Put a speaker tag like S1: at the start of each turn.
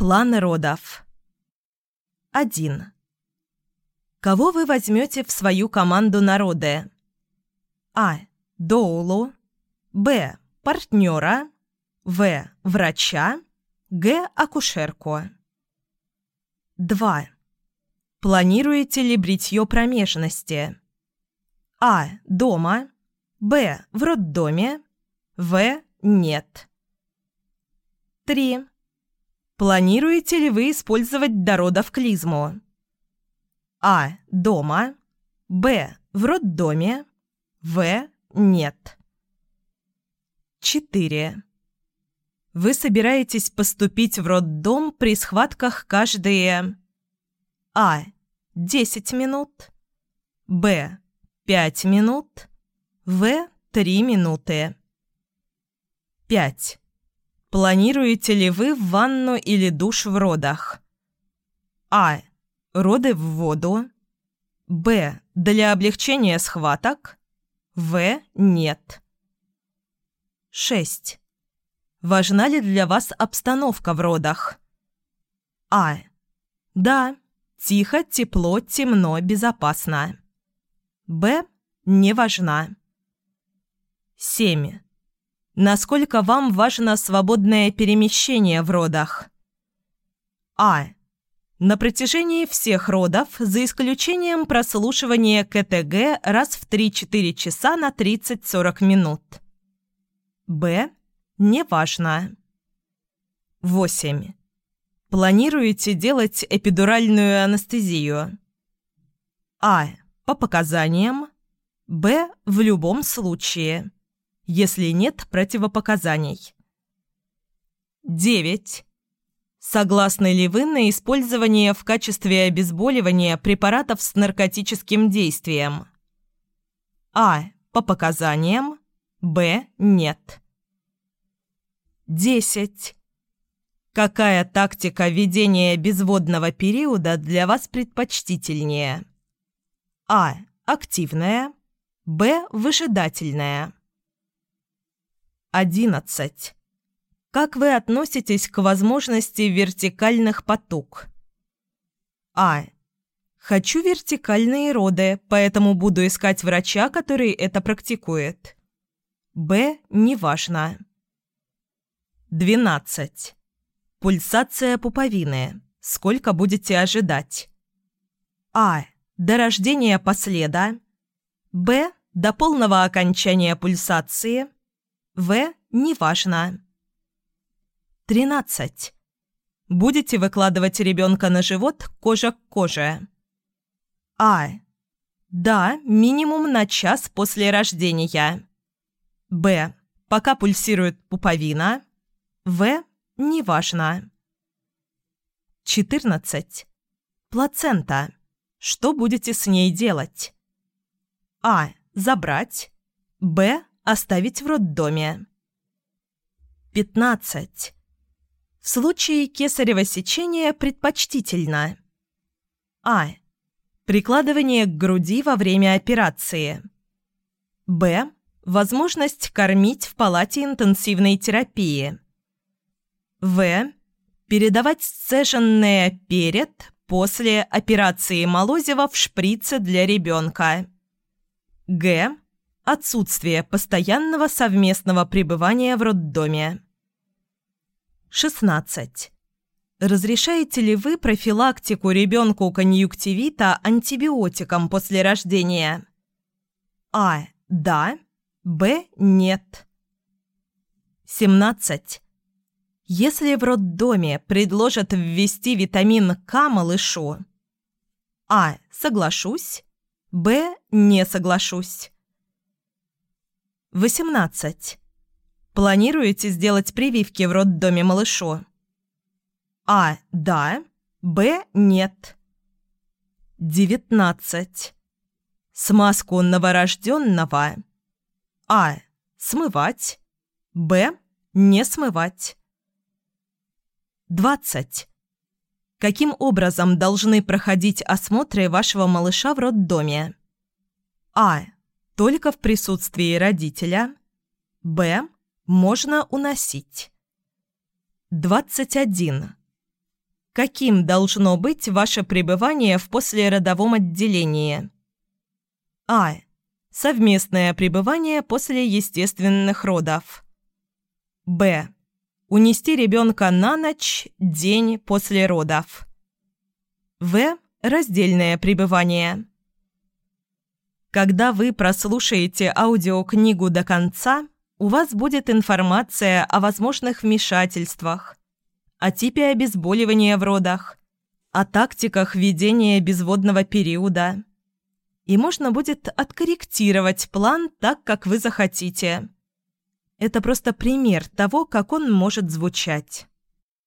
S1: План родов. 1. Кого вы возьмете в свою команду народы? А. Доулу. Б. Партнера. В. Врача. Г. Акушерку. 2. Планируете ли бритье промежности? А. Дома. Б. В роддоме. В. Нет. 3. Планируете ли вы использовать до клизму? А. Дома. Б. В роддоме. В. Нет. 4. Вы собираетесь поступить в роддом при схватках каждые А. 10 минут Б. 5 минут В. 3 минуты 5. Планируете ли вы ванну или душ в родах? А. Роды в воду. Б. Для облегчения схваток. В. Нет. 6. Важна ли для вас обстановка в родах? А. Да. Тихо, тепло, темно, безопасно. Б. Не важна. 7. Насколько вам важно свободное перемещение в родах? А. На протяжении всех родов, за исключением прослушивания КТГ раз в 3-4 часа на 30-40 минут. Б. Неважно. 8. Планируете делать эпидуральную анестезию? А. По показаниям. Б. В любом случае если нет противопоказаний. 9. Согласны ли вы на использование в качестве обезболивания препаратов с наркотическим действием? А. По показаниям. Б. Нет. 10. Какая тактика ведения безводного периода для вас предпочтительнее? А. Активная. Б. Выжидательная. 11. Как вы относитесь к возможности вертикальных поток? А. Хочу вертикальные роды, поэтому буду искать врача, который это практикует. Б. Неважно. 12. Пульсация пуповины. Сколько будете ожидать? А. До рождения последа. Б. До полного окончания пульсации. В. Неважно. 13. Будете выкладывать ребенка на живот кожа к коже. А. Да, минимум на час после рождения. Б. Пока пульсирует пуповина. В. Неважно. 14. Плацента. Что будете с ней делать? А. Забрать. Б. Оставить в роддоме. 15. В случае кесарево сечения предпочтительно. А. Прикладывание к груди во время операции. Б. Возможность кормить в палате интенсивной терапии. В. Передавать сцеженное перед, после операции Молозева в шприце для ребенка. Г. Отсутствие постоянного совместного пребывания в роддоме. 16. Разрешаете ли вы профилактику ребенку конъюнктивита антибиотиком после рождения? А. Да. Б. Нет. 17. Если в роддоме предложат ввести витамин К малышу, А. Соглашусь. Б. Не соглашусь. 18. Планируете сделать прививки в роддоме малышу? А. Да. Б. Нет. 19. Смазку новорожденного. А. Смывать. Б. Не смывать. 20. Каким образом должны проходить осмотры вашего малыша в роддоме? А только в присутствии родителя. Б. Можно уносить. 21. Каким должно быть ваше пребывание в послеродовом отделении? А. Совместное пребывание после естественных родов. Б. Унести ребенка на ночь, день после родов. В. Раздельное пребывание. Когда вы прослушаете аудиокнигу до конца, у вас будет информация о возможных вмешательствах, о типе обезболивания в родах, о тактиках ведения безводного периода. И можно будет откорректировать план так, как вы захотите. Это просто пример того, как он может звучать.